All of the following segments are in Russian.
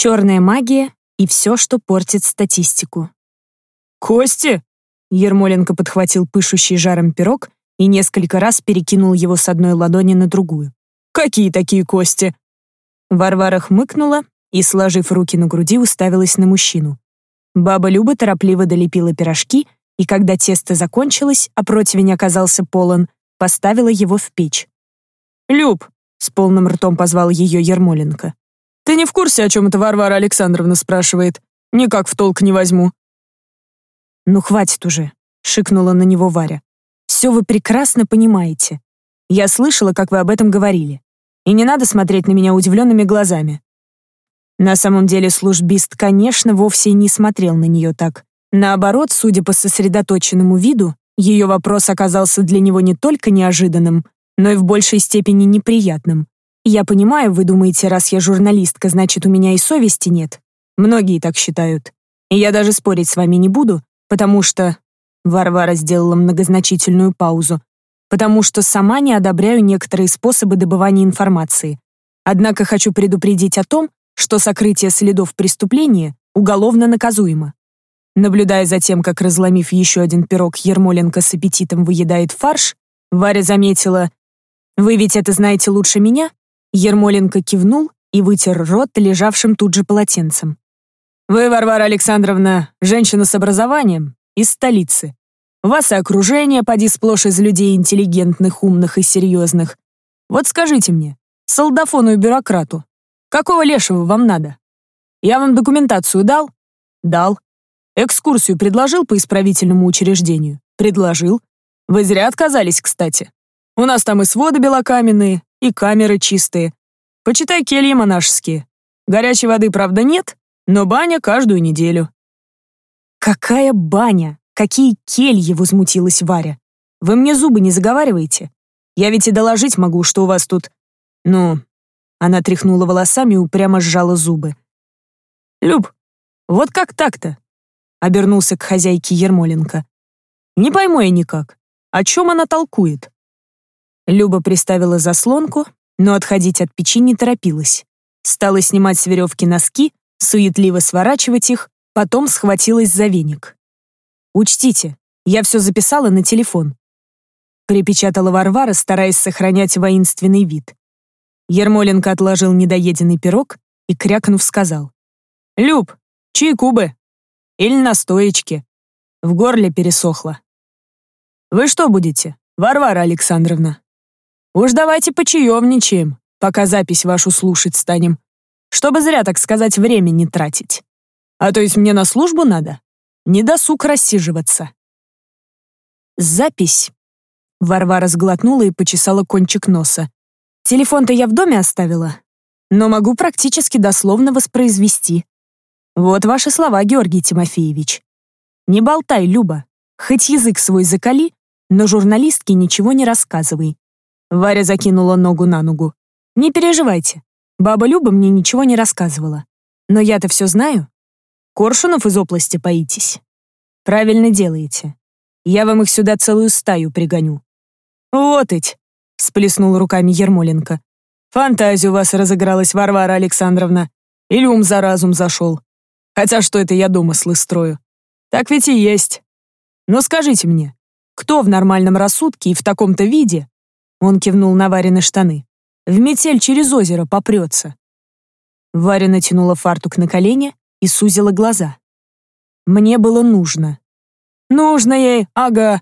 Черная магия и все, что портит статистику. «Кости?» Ермоленко подхватил пышущий жаром пирог и несколько раз перекинул его с одной ладони на другую. «Какие такие кости?» Варвара хмыкнула и, сложив руки на груди, уставилась на мужчину. Баба Люба торопливо долепила пирожки, и когда тесто закончилось, а противень оказался полон, поставила его в печь. «Люб!» — с полным ртом позвал ее Ермоленко. «Ты не в курсе, о чем это Варвара Александровна спрашивает? Никак в толк не возьму». «Ну, хватит уже», — шикнула на него Варя. «Все вы прекрасно понимаете. Я слышала, как вы об этом говорили. И не надо смотреть на меня удивленными глазами. На самом деле службист, конечно, вовсе не смотрел на нее так. Наоборот, судя по сосредоточенному виду, ее вопрос оказался для него не только неожиданным, но и в большей степени неприятным. Я понимаю, вы думаете, раз я журналистка, значит, у меня и совести нет. Многие так считают. И я даже спорить с вами не буду, потому что... Варвара сделала многозначительную паузу. Потому что сама не одобряю некоторые способы добывания информации. Однако хочу предупредить о том, что сокрытие следов преступления уголовно наказуемо. Наблюдая за тем, как, разломив еще один пирог, Ермоленко с аппетитом выедает фарш, Варя заметила, «Вы ведь это знаете лучше меня?» Ермоленко кивнул и вытер рот лежавшим тут же полотенцем. «Вы, Варвара Александровна, женщина с образованием, из столицы. Вас и окружение поди сплошь из людей интеллигентных, умных и серьезных. Вот скажите мне, солдафону и бюрократу, Какого лешего вам надо? Я вам документацию дал? Дал. Экскурсию предложил по исправительному учреждению? Предложил. Вы зря отказались, кстати. У нас там и своды белокаменные, и камеры чистые. Почитай кельи монашеские. Горячей воды, правда, нет, но баня каждую неделю». «Какая баня? Какие кельи?» — возмутилась Варя. «Вы мне зубы не заговариваете? Я ведь и доложить могу, что у вас тут... Ну, она тряхнула волосами и упрямо сжала зубы. «Люб, вот как так-то?» Обернулся к хозяйке Ермоленко. «Не пойму я никак. О чем она толкует?» Люба приставила заслонку, но отходить от печи не торопилась. Стала снимать с веревки носки, суетливо сворачивать их, потом схватилась за веник. «Учтите, я все записала на телефон», припечатала Варвара, стараясь сохранять воинственный вид. Ермоленко отложил недоеденный пирог и, крякнув, сказал. «Люб, чайку бы. Или настоечки. В горле пересохло. Вы что будете, Варвара Александровна? Уж давайте почаевничаем, пока запись вашу слушать станем, чтобы зря, так сказать, время не тратить. А то есть мне на службу надо. Не досуг рассиживаться». «Запись». Варвара сглотнула и почесала кончик носа. Телефон-то я в доме оставила, но могу практически дословно воспроизвести. Вот ваши слова, Георгий Тимофеевич. Не болтай, Люба, хоть язык свой закали, но журналистке ничего не рассказывай. Варя закинула ногу на ногу. Не переживайте, баба Люба мне ничего не рассказывала. Но я-то все знаю. Коршунов из области боитесь? Правильно делаете. Я вам их сюда целую стаю пригоню. Вот ведь, всплеснул руками Ермоленко. «Фантазия у вас разыгралась, Варвара Александровна. Или ум за разум зашел. Хотя что это я домыслы строю? Так ведь и есть. Но скажите мне, кто в нормальном рассудке и в таком-то виде, он кивнул на Варины штаны, в метель через озеро попрется?» Варя натянула фартук на колени и сузила глаза. «Мне было нужно». «Нужно ей, ага.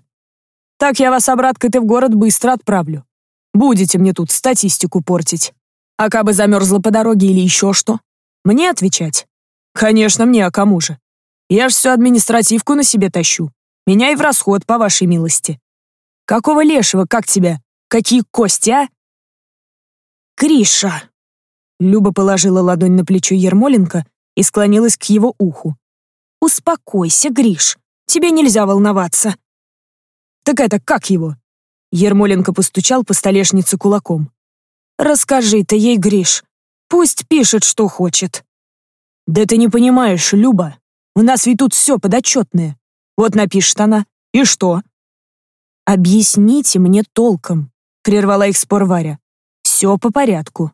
Так я вас, обраткой-то, в город быстро отправлю. Будете мне тут статистику портить. А кабы замерзла по дороге или еще что? Мне отвечать? Конечно, мне, а кому же? Я ж всю административку на себе тащу. Меня и в расход, по вашей милости. Какого лешего, как тебя? Какие кости, а? Криша. Люба положила ладонь на плечо Ермоленко и склонилась к его уху. «Успокойся, Гриш, тебе нельзя волноваться». «Так это как его?» Ермоленко постучал по столешнице кулаком. «Расскажи ты ей, Гриш. Пусть пишет, что хочет». «Да ты не понимаешь, Люба. У нас ведь тут все подотчетное. Вот напишет она. И что?» «Объясните мне толком», — прервала их спор Варя. «Все по порядку».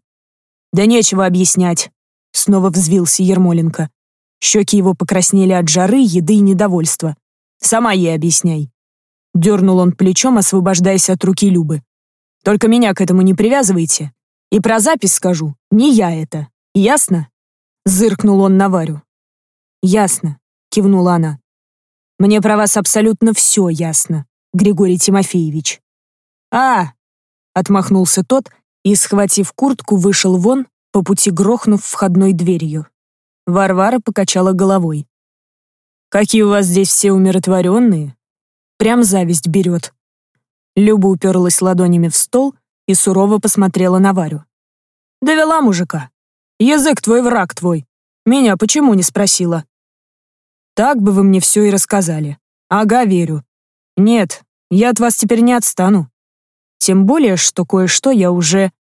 «Да нечего объяснять. Снова взвился Ермоленко. Щеки его покраснели от жары, еды и недовольства. «Сама ей объясняй». Дернул он плечом, освобождаясь от руки Любы. «Только меня к этому не привязывайте. И про запись скажу, не я это. Ясно?» Зыркнул он на Варю. «Ясно», — кивнула она. «Мне про вас абсолютно все ясно, Григорий Тимофеевич». «А!» — отмахнулся тот и, схватив куртку, вышел вон, по пути грохнув входной дверью. Варвара покачала головой. «Какие у вас здесь все умиротворенные? Прям зависть берет». Люба уперлась ладонями в стол и сурово посмотрела на Варю. «Довела мужика. Язык твой, враг твой. Меня почему не спросила?» «Так бы вы мне все и рассказали. Ага, верю. Нет, я от вас теперь не отстану. Тем более, что кое-что я уже...»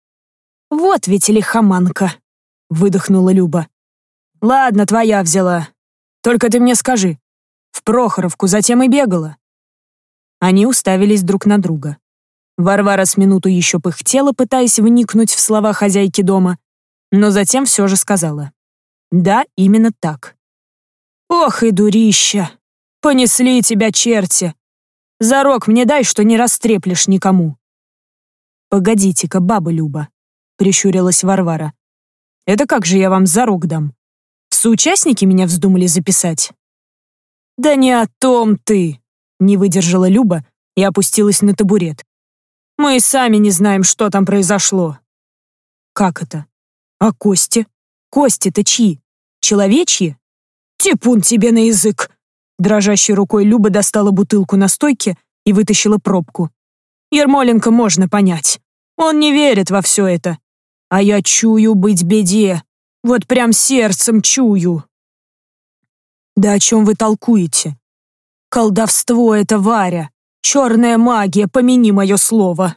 «Вот ведь лихоманка», — выдохнула Люба. Ладно, твоя взяла. Только ты мне скажи, в Прохоровку затем и бегала?» Они уставились друг на друга. Варвара с минуту еще пыхтела, пытаясь вникнуть в слова хозяйки дома, но затем все же сказала. «Да, именно так». «Ох и дурища! Понесли тебя черти! Зарок мне дай, что не растреплешь никому!» «Погодите-ка, баба Люба», — прищурилась Варвара. «Это как же я вам зарок дам? соучастники меня вздумали записать?» «Да не о том ты!» — не выдержала Люба и опустилась на табурет. «Мы и сами не знаем, что там произошло». «Как это? А кости? Кости-то чьи? Человечьи?» «Типун тебе на язык!» Дрожащей рукой Люба достала бутылку на стойке и вытащила пробку. «Ермоленко можно понять. Он не верит во все это. А я чую быть беде. Вот прям сердцем чую. Да о чем вы толкуете? Колдовство это Варя. Черная магия, помяни мое слово.